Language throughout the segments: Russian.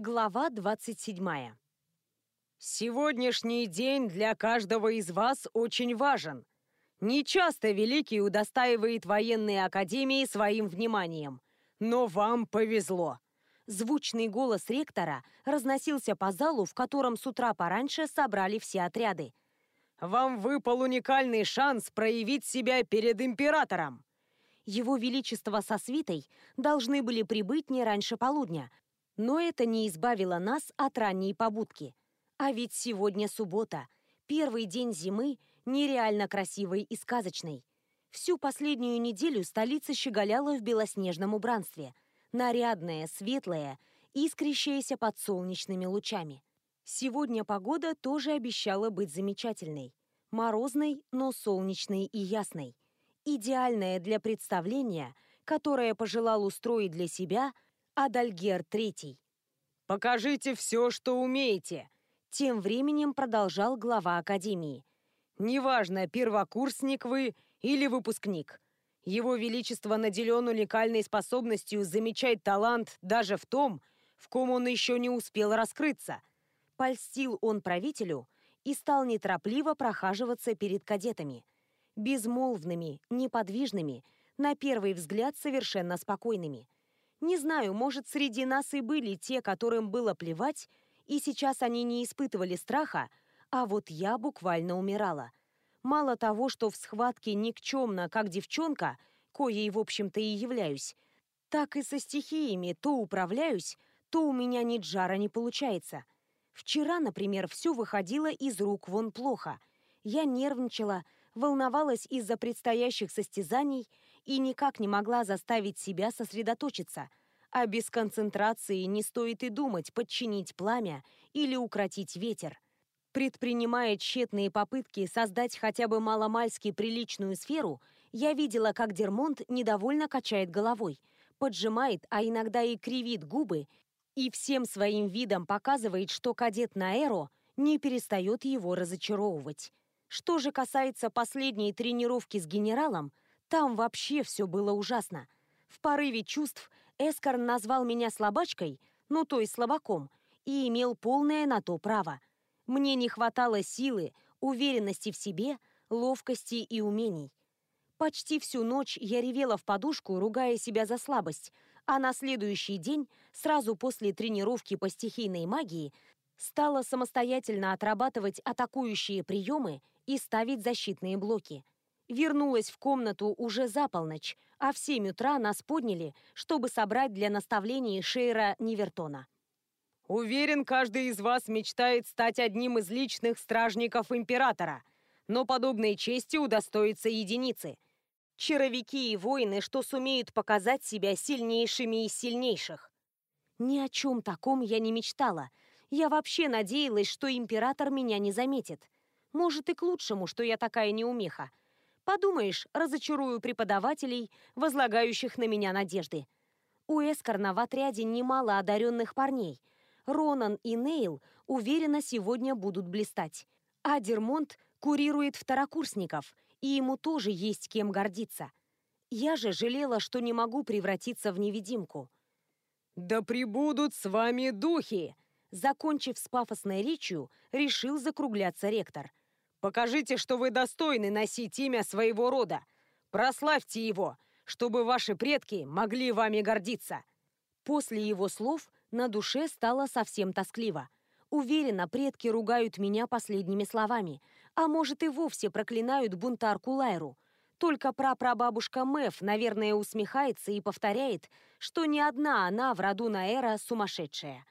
Глава 27. Сегодняшний день для каждого из вас очень важен. Нечасто Великий удостаивает военные академии своим вниманием. Но вам повезло. Звучный голос ректора разносился по залу, в котором с утра пораньше собрали все отряды. Вам выпал уникальный шанс проявить себя перед императором. Его Величество со свитой должны были прибыть не раньше полудня, но это не избавило нас от ранней побудки. А ведь сегодня суббота, первый день зимы, нереально красивый и сказочный. Всю последнюю неделю столица щеголяла в белоснежном убранстве. Нарядная, светлая, искрящаяся под солнечными лучами. Сегодня погода тоже обещала быть замечательной. Морозной, но солнечной и ясной. Идеальная для представления, которое пожелал устроить для себя – Адальгер III. «Покажите все, что умеете!» Тем временем продолжал глава Академии. «Неважно, первокурсник вы или выпускник. Его Величество наделен уникальной способностью замечать талант даже в том, в ком он еще не успел раскрыться». Польстил он правителю и стал неторопливо прохаживаться перед кадетами. Безмолвными, неподвижными, на первый взгляд совершенно спокойными – не знаю, может, среди нас и были те, которым было плевать, и сейчас они не испытывали страха, а вот я буквально умирала. Мало того, что в схватке никчемно, как девчонка, коей, в общем-то, и являюсь, так и со стихиями то управляюсь, то у меня ни джара не получается. Вчера, например, все выходило из рук вон плохо. Я нервничала, волновалась из-за предстоящих состязаний и никак не могла заставить себя сосредоточиться. А без концентрации не стоит и думать подчинить пламя или укротить ветер. Предпринимая тщетные попытки создать хотя бы маломальски приличную сферу, я видела, как Дермонт недовольно качает головой, поджимает, а иногда и кривит губы, и всем своим видом показывает, что кадет Наэро не перестает его разочаровывать. Что же касается последней тренировки с генералом, там вообще все было ужасно. В порыве чувств Эскар назвал меня слабачкой, ну то есть слабаком, и имел полное на то право. Мне не хватало силы, уверенности в себе, ловкости и умений. Почти всю ночь я ревела в подушку, ругая себя за слабость, а на следующий день, сразу после тренировки по стихийной магии, стала самостоятельно отрабатывать атакующие приемы и ставить защитные блоки. Вернулась в комнату уже за полночь, а в 7 утра нас подняли, чтобы собрать для наставлений Шейра Нивертона. «Уверен, каждый из вас мечтает стать одним из личных стражников Императора, но подобной чести удостоится единицы. Чаровики и воины, что сумеют показать себя сильнейшими из сильнейших». Ни о чем таком я не мечтала. Я вообще надеялась, что Император меня не заметит. Может и к лучшему, что я такая неумеха. Подумаешь, разочарую преподавателей, возлагающих на меня надежды. У Эскорна в отряде немало одаренных парней. Ронан и Нейл уверенно сегодня будут блистать. А Дермонт курирует второкурсников, и ему тоже есть кем гордиться. Я же жалела, что не могу превратиться в невидимку. «Да прибудут с вами духи!» Закончив с пафосной речью, решил закругляться ректор. Покажите, что вы достойны носить имя своего рода. Прославьте его, чтобы ваши предки могли вами гордиться». После его слов на душе стало совсем тоскливо. Уверена, предки ругают меня последними словами, а может и вовсе проклинают бунтарку Лайру. Только прапрабабушка Мэв, наверное, усмехается и повторяет, что ни одна она в роду Наэра сумасшедшая.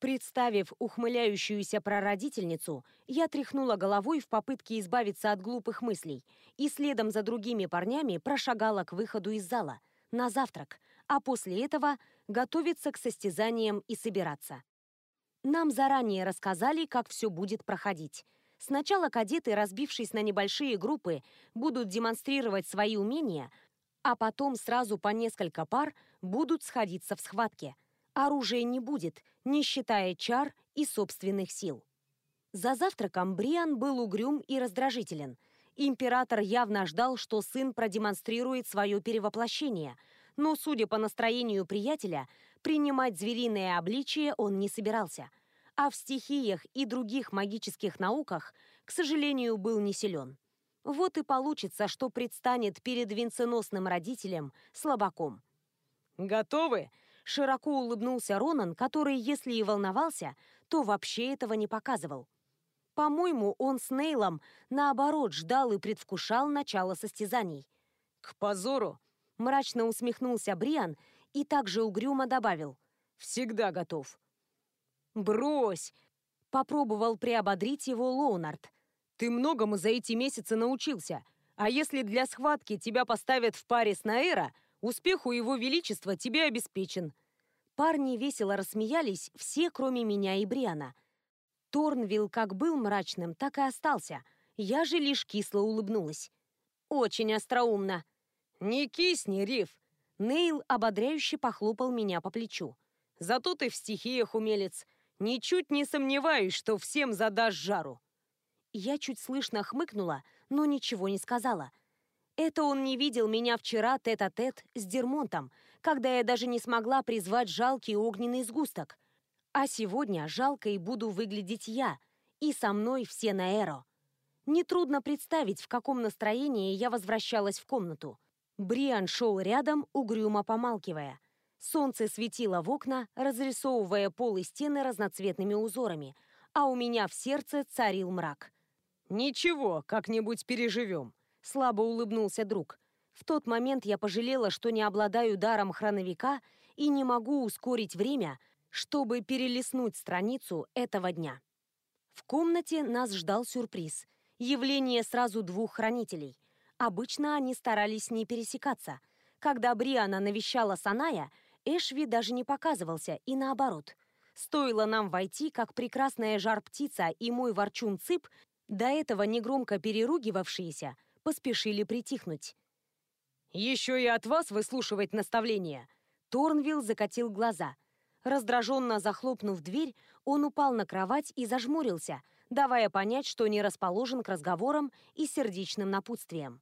Представив ухмыляющуюся прародительницу, я тряхнула головой в попытке избавиться от глупых мыслей и следом за другими парнями прошагала к выходу из зала, на завтрак, а после этого готовиться к состязаниям и собираться. Нам заранее рассказали, как все будет проходить. Сначала кадеты, разбившись на небольшие группы, будут демонстрировать свои умения, а потом сразу по несколько пар будут сходиться в схватке – Оружия не будет, не считая чар и собственных сил. За завтраком Бриан был угрюм и раздражителен. Император явно ждал, что сын продемонстрирует свое перевоплощение, но, судя по настроению приятеля, Принимать звериное обличие он не собирался, а в стихиях и других магических науках, к сожалению, был не силен. Вот и получится, что предстанет перед венценосным родителем слабаком. «Готовы?» — широко улыбнулся Ронан, который, если и волновался, то вообще этого не показывал. По-моему, он с Нейлом, наоборот, ждал и предвкушал начало состязаний. «К позору!» — мрачно усмехнулся Бриан и также угрюмо добавил. «Всегда готов». «Брось!» — попробовал приободрить его Лоунард. «Ты многому за эти месяцы научился, а если для схватки тебя поставят в паре с Наэра, успеху его величества тебе обеспечен». Парни весело рассмеялись, все, кроме меня и Бриана. Торнвилл как был мрачным, так и остался. Я же лишь кисло улыбнулась. «Очень остроумно». «Не кисни, Риф!» Нейл ободряюще похлопал меня по плечу. «Зато ты в стихиях умелец. Ничуть не сомневаюсь, что всем задашь жару». Я чуть слышно хмыкнула, но ничего не сказала. Это он не видел меня вчера тет-а-тет -тет с Дермонтом, когда я даже не смогла призвать жалкий огненный сгусток. А сегодня жалко и буду выглядеть я, и со мной все на Эро. Нетрудно представить, в каком настроении я возвращалась в комнату. Бриан шел рядом, угрюмо помалкивая. Солнце светило в окна, разрисовывая пол и стены разноцветными узорами, а у меня в сердце царил мрак. «Ничего, как-нибудь переживем», — слабо улыбнулся друг. В тот момент я пожалела, что не обладаю даром хроновика и не могу ускорить время, чтобы перелистнуть страницу этого дня. В комнате нас ждал сюрприз. Явление сразу двух хранителей — Обычно они старались не пересекаться. Когда Бриана навещала Саная, Эшви даже не показывался, и наоборот. Стоило нам войти, как прекрасная жар-птица и мой ворчун Цып, до этого негромко переругивавшиеся, поспешили притихнуть. «Еще и от вас выслушивать наставления!» Торнвилл закатил глаза. Раздраженно захлопнув дверь, он упал на кровать и зажмурился, давая понять, что не расположен к разговорам и сердечным напутствиям.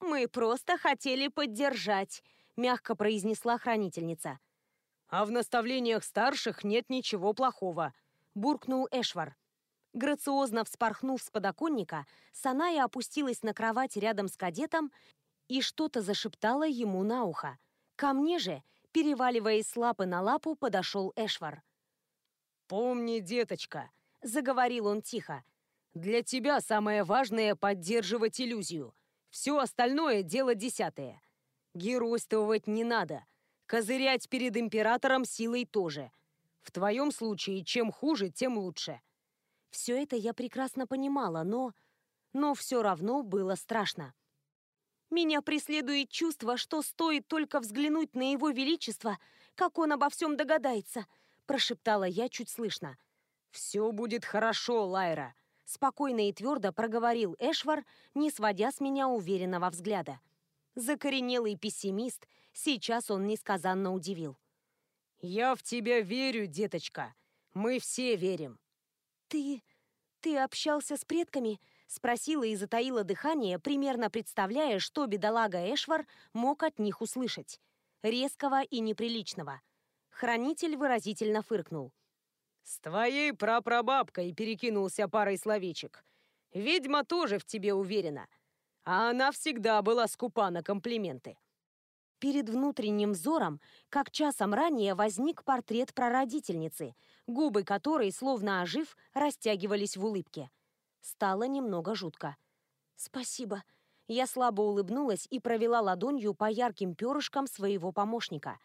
«Мы просто хотели поддержать», — мягко произнесла хранительница. «А в наставлениях старших нет ничего плохого», — буркнул Эшвар. Грациозно вспорхнув с подоконника, Саная опустилась на кровать рядом с кадетом и что-то зашептала ему на ухо. Ко мне же, переваливаясь с лапы на лапу, подошел Эшвар. «Помни, деточка», — заговорил он тихо, — «для тебя самое важное — поддерживать иллюзию. Все остальное – дело десятое. Геройствовать не надо. Козырять перед императором силой тоже. В твоем случае, чем хуже, тем лучше. Все это я прекрасно понимала, но... Но все равно было страшно. Меня преследует чувство, что стоит только взглянуть на его величество, как он обо всем догадается, прошептала я чуть слышно. «Все будет хорошо, Лайра», спокойно и твердо проговорил Эшвар, не сводя с меня уверенного взгляда. Закоренелый пессимист, сейчас он несказанно удивил. «Я в тебя верю, деточка. Мы все верим». «Ты... ты общался с предками?» Спросила и затаила дыхание, примерно представляя, что бедолага Эшвар мог от них услышать. Резкого и неприличного. Хранитель выразительно фыркнул. С твоей прапрабабкой перекинулся парой словечек. Ведьма тоже в тебе уверена. А она всегда была скупа на комплименты. Перед внутренним взором, как часом ранее, возник портрет прародительницы, губы которой, словно ожив, растягивались в улыбке. Стало немного жутко. «Спасибо». Я слабо улыбнулась и провела ладонью по ярким перышкам своего помощника.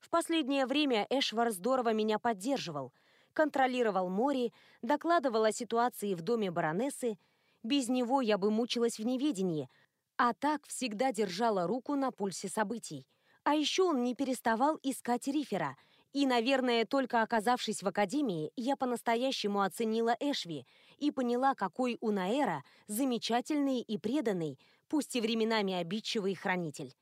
В последнее время Эшвар здорово меня поддерживал – контролировал море, докладывал о ситуации в доме баронессы. Без него я бы мучилась в неведении, а так всегда держала руку на пульсе событий. А еще он не переставал искать рифера, и, наверное, только оказавшись в академии, я по-настоящему оценила Эшви и поняла, какой у Наэра замечательный и преданный, пусть и временами обидчивый хранитель.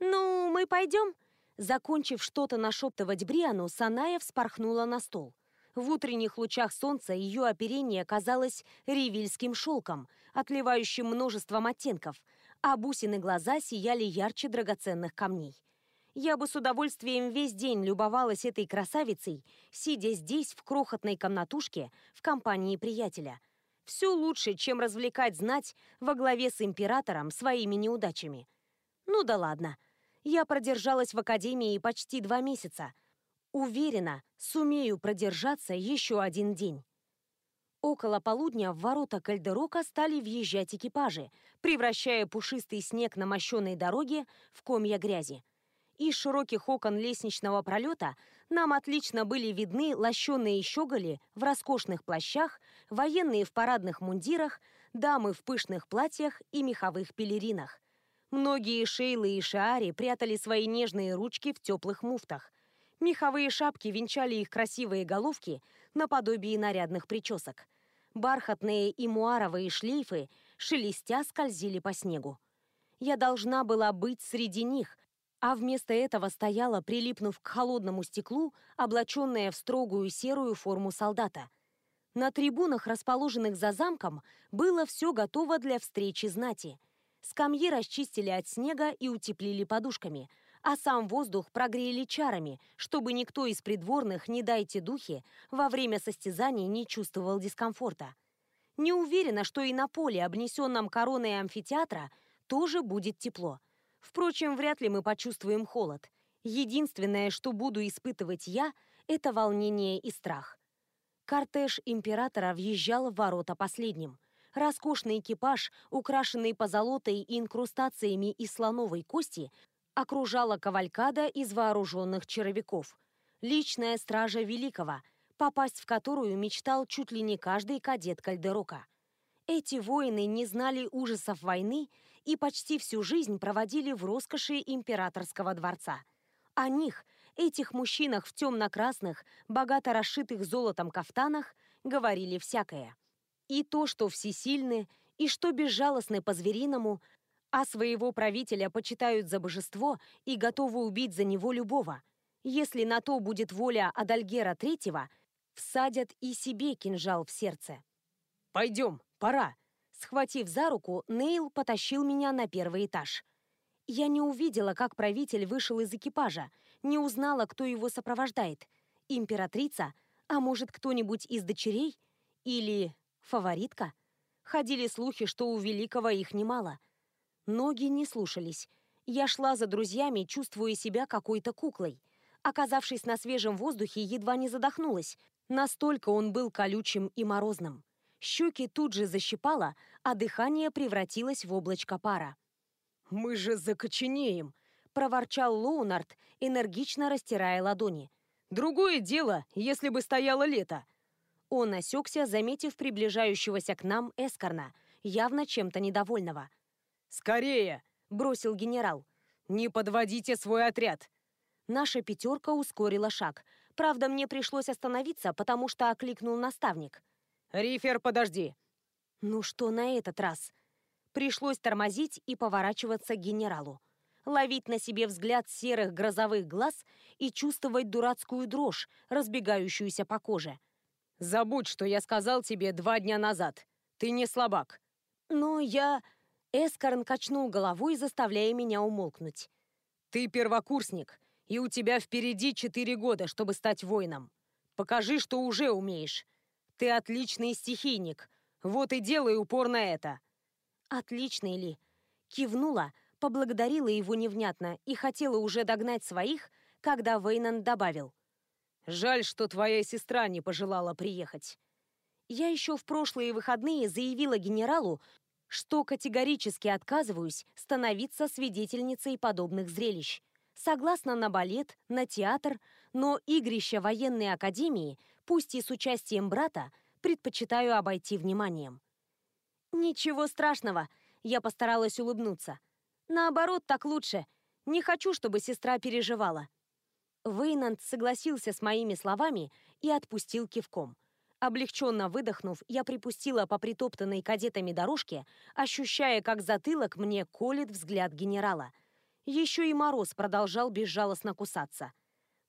«Ну, мы пойдем?» Закончив что-то нашептывать Бриану, Саная вспорхнула на стол. В утренних лучах солнца ее оперение казалось ревильским шелком, отливающим множеством оттенков, а бусины глаза сияли ярче драгоценных камней. Я бы с удовольствием весь день любовалась этой красавицей, сидя здесь, в крохотной комнатушке, в компании приятеля. Все лучше, чем развлекать знать во главе с императором своими неудачами. Ну да ладно. Я продержалась в академии почти два месяца. Уверена, сумею продержаться еще один день. Около полудня в ворота Кальдерока стали въезжать экипажи, превращая пушистый снег на мощенной дороге в комья грязи. Из широких окон лестничного пролета нам отлично были видны лощеные щеголи в роскошных плащах, военные в парадных мундирах, дамы в пышных платьях и меховых пелеринах. Многие шейлы и шиари прятали свои нежные ручки в теплых муфтах. Меховые шапки венчали их красивые головки наподобие нарядных причесок. Бархатные и муаровые шлейфы шелестя скользили по снегу. Я должна была быть среди них, а вместо этого стояла, прилипнув к холодному стеклу, облаченная в строгую серую форму солдата. На трибунах, расположенных за замком, было все готово для встречи знати. Скамьи расчистили от снега и утеплили подушками – а сам воздух прогрели чарами, чтобы никто из придворных, не дайте духи, во время состязаний не чувствовал дискомфорта. Не уверена, что и на поле, обнесенном короной амфитеатра, тоже будет тепло. Впрочем, вряд ли мы почувствуем холод. Единственное, что буду испытывать я, это волнение и страх. Кортеж императора въезжал в ворота последним. Роскошный экипаж, украшенный позолотой и инкрустациями из слоновой кости, окружала кавалькада из вооруженных червяков. Личная стража Великого, попасть в которую мечтал чуть ли не каждый кадет Кальдерока. Эти воины не знали ужасов войны и почти всю жизнь проводили в роскоши императорского дворца. О них, этих мужчинах в темно-красных, богато расшитых золотом кафтанах, говорили всякое. И то, что всесильны, и что безжалостны по-звериному, а своего правителя почитают за божество и готовы убить за него любого. Если на то будет воля Адальгера Третьего, всадят и себе кинжал в сердце. «Пойдем, пора!» Схватив за руку, Нейл потащил меня на первый этаж. Я не увидела, как правитель вышел из экипажа, не узнала, кто его сопровождает. Императрица? А может, кто-нибудь из дочерей? Или фаворитка? Ходили слухи, что у Великого их немало – Ноги не слушались. Я шла за друзьями, чувствуя себя какой-то куклой. Оказавшись на свежем воздухе, едва не задохнулась. Настолько он был колючим и морозным. Щеки тут же защипало, а дыхание превратилось в облачко пара. «Мы же закоченеем!» – проворчал Лоунард, энергично растирая ладони. «Другое дело, если бы стояло лето!» Он осекся, заметив приближающегося к нам Эскорна, явно чем-то недовольного. «Скорее!» – бросил генерал. «Не подводите свой отряд!» Наша пятерка ускорила шаг. Правда, мне пришлось остановиться, потому что окликнул наставник. «Рифер, подожди!» Ну что на этот раз? Пришлось тормозить и поворачиваться к генералу. Ловить на себе взгляд серых грозовых глаз и чувствовать дурацкую дрожь, разбегающуюся по коже. «Забудь, что я сказал тебе два дня назад. Ты не слабак». «Но я...» Эскорн качнул головой, заставляя меня умолкнуть. «Ты первокурсник, и у тебя впереди четыре года, чтобы стать воином. Покажи, что уже умеешь. Ты отличный стихийник. Вот и делай упор на это». «Отличный ли?» Кивнула, поблагодарила его невнятно и хотела уже догнать своих, когда Вейнан добавил. «Жаль, что твоя сестра не пожелала приехать». Я еще в прошлые выходные заявила генералу, что категорически отказываюсь становиться свидетельницей подобных зрелищ. Согласна на балет, на театр, но игрища военной академии, пусть и с участием брата, предпочитаю обойти вниманием. «Ничего страшного», — я постаралась улыбнуться. «Наоборот, так лучше. Не хочу, чтобы сестра переживала». Вейнанд согласился с моими словами и отпустил кивком. Облегченно выдохнув, я припустила по притоптанной кадетами дорожке, ощущая, как затылок мне колет взгляд генерала. Еще и мороз продолжал безжалостно кусаться.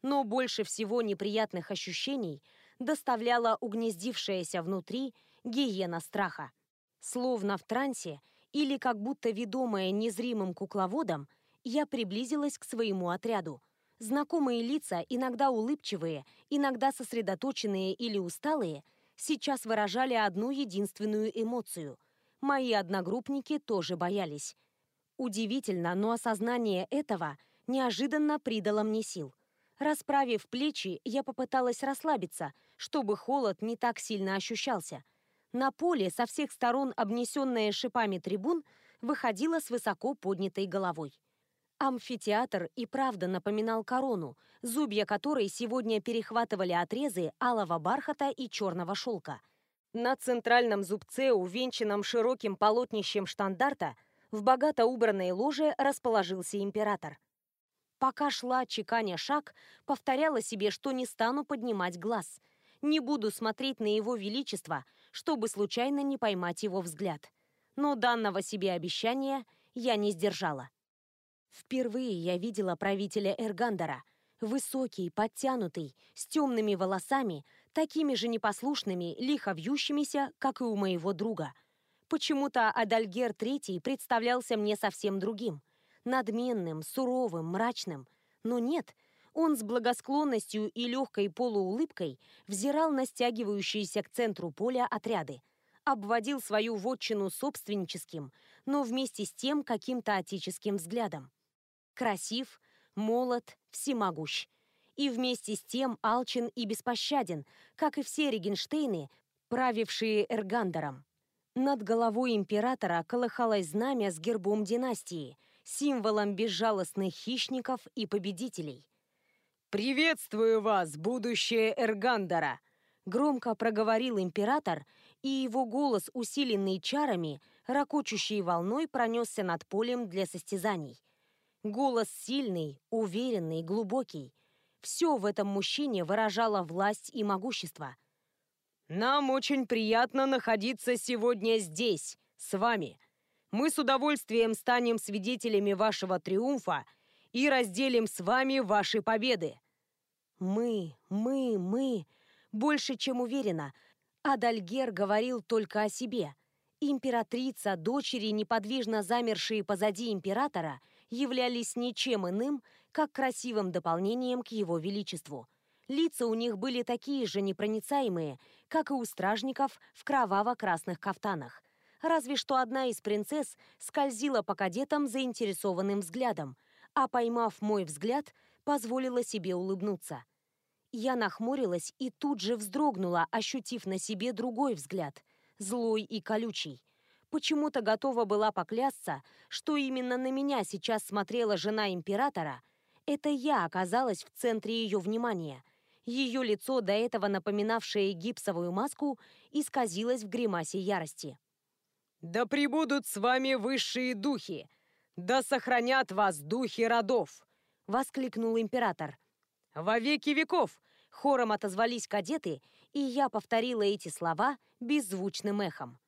Но больше всего неприятных ощущений доставляла угнездившаяся внутри гиена страха. Словно в трансе или как будто ведомая незримым кукловодом, Я приблизилась к своему отряду. Знакомые лица, иногда улыбчивые, иногда сосредоточенные или усталые, сейчас выражали одну единственную эмоцию. Мои одногруппники тоже боялись. Удивительно, но осознание этого неожиданно придало мне сил. Расправив плечи, я попыталась расслабиться, чтобы холод не так сильно ощущался. На поле, со всех сторон обнесенное шипами трибун, выходила с высоко поднятой головой. Амфитеатр и правда напоминал корону, зубья которой сегодня перехватывали отрезы алого бархата и черного шелка. На центральном зубце, увенчанном широким полотнищем штандарта, в богато убранной ложе расположился император. Пока шла, чеканя шаг, повторяла себе, что не стану поднимать глаз. Не буду смотреть на его величество, чтобы случайно не поймать его взгляд. Но данного себе обещания я не сдержала. Впервые я видела правителя Эргандера. Высокий, подтянутый, с темными волосами, такими же непослушными, лихо вьющимися, как и у моего друга. Почему-то Адальгер III представлялся мне совсем другим. Надменным, суровым, мрачным. Но нет, он с благосклонностью и легкой полуулыбкой взирал на стягивающиеся к центру поля отряды. Обводил свою вотчину собственническим, но вместе с тем каким-то отеческим взглядом красив, молод, всемогущ. И вместе с тем алчен и беспощаден, как и все Регенштейны, правившие Эргандером. Над головой императора колыхалось знамя с гербом династии, символом безжалостных хищников и победителей. «Приветствую вас, будущее Эргандера!» Громко проговорил император, и его голос, усиленный чарами, ракочущей волной пронесся над полем для состязаний. Голос сильный, уверенный, глубокий. Все в этом мужчине выражало власть и могущество. «Нам очень приятно находиться сегодня здесь, с вами. Мы с удовольствием станем свидетелями вашего триумфа и разделим с вами ваши победы». «Мы, мы, мы...» Больше чем уверена, Адальгер говорил только о себе. Императрица, дочери, неподвижно замершие позади императора — являлись ничем иным, как красивым дополнением к его величеству. Лица у них были такие же непроницаемые, как и у стражников в кроваво-красных кафтанах. Разве что одна из принцесс скользила по кадетам заинтересованным взглядом, а поймав мой взгляд, позволила себе улыбнуться. Я нахмурилась и тут же вздрогнула, ощутив на себе другой взгляд, злой и колючий. Почему-то готова была поклясться, что именно на меня сейчас смотрела жена императора. Это я оказалась в центре ее внимания. Ее лицо, до этого напоминавшее гипсовую маску, исказилось в гримасе ярости. «Да прибудут с вами высшие духи! Да сохранят вас духи родов!» — воскликнул император. «Во веки веков!» — хором отозвались кадеты, и я повторила эти слова беззвучным эхом.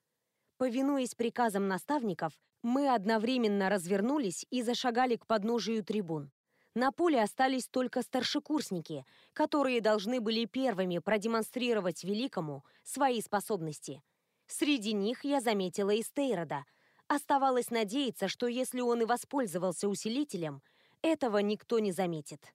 Повинуясь приказам наставников, мы одновременно развернулись и зашагали к подножию трибун. На поле остались только старшекурсники, которые должны были первыми продемонстрировать великому свои способности. Среди них я заметила и Стейрода. Оставалось надеяться, что если он и воспользовался усилителем, этого никто не заметит.